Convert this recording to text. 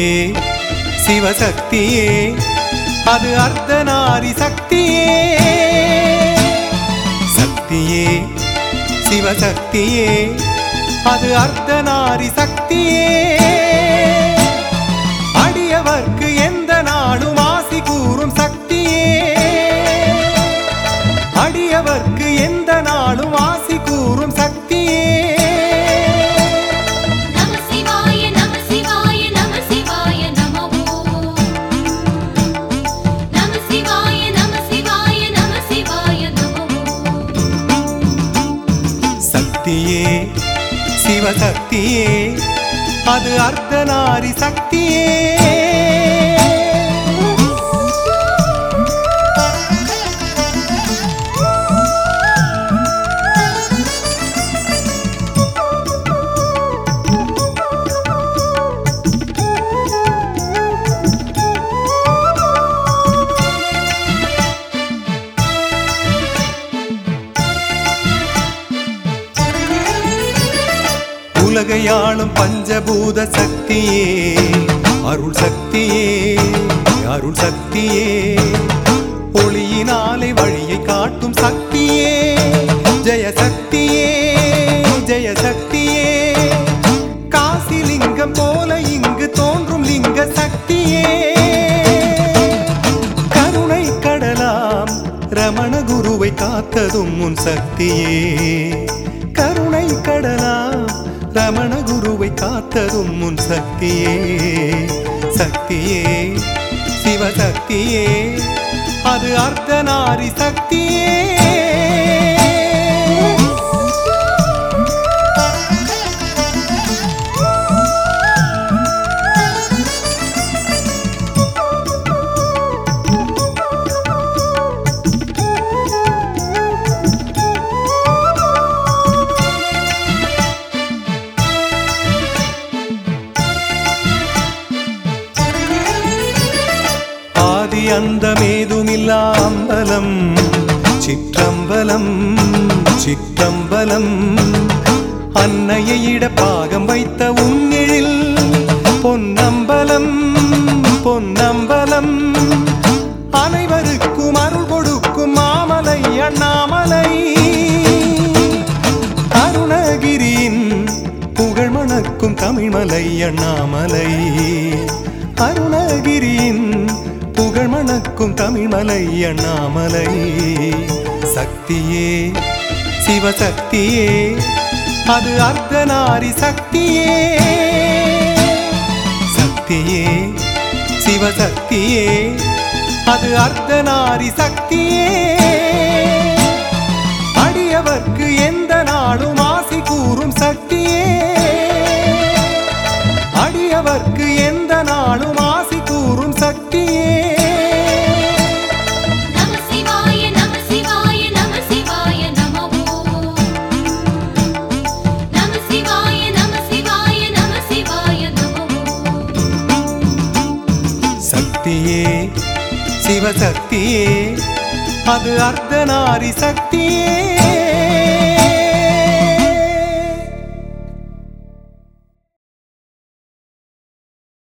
சக்தியே சிவசக்தியே அது அர்த்தநாரி சக்தியே. சக்தியே சிவசக்தியே அது அர்த்தநாரி சக்தியே. சிவசக்தியே அது அர்த்தநாரி சக்தியே. உலகையாளும் பஞ்சபூத சக்தியே. அருள் சக்தியே அருள் சக்தியே. ஒளியினாலே வழியை காட்டும் சக்தியே. ஜெய சக்தியே ஜெய சக்தியே. காசி லிங்கம் போல இங்கு தோன்றும் லிங்க சக்தியே. கருணை கடலாம் ரமண குருவை காத்ததும் உன் சக்தியே. கருணை கடலாம் ரமண குருவை காத்ததும் முன் சக்தியே சக்தியே சிவசக்தியே. அது அர்த்தநாரி சக்தியே. அந்தமேதுமில்லா அம்பலம் சிற்றம்பலம். சிற்றம்பலம் அன்னையிட பாகம் வைத்த உன்னிழில் பொன்னம்பலம் பொன்னம்பலம். அனைவருக்கும் அருள் கொடுக்கும் மாமலை அண்ணாமலை. அருணகிரியின் புகழ் மணக்கும் தமிழ்மலை அண்ணாமலை. அருணகிரியின் புகழ் மணக்கும் தமிழ்மலை அண்ணாமலை சக்தியே சிவசக்தியே அது அர்த்தநாரி சக்தியே. சக்தியே சிவசக்தியே அது அர்த்தநாரி சக்தியே. அடியவர்க்கு எந்த நாளும் ஆசி கூறும் சக்தியே. அடியவர்க்கு எந்த நாளும் சக்தியே சிவசக்தியே அது அர்த்தநாரி சக்தியே.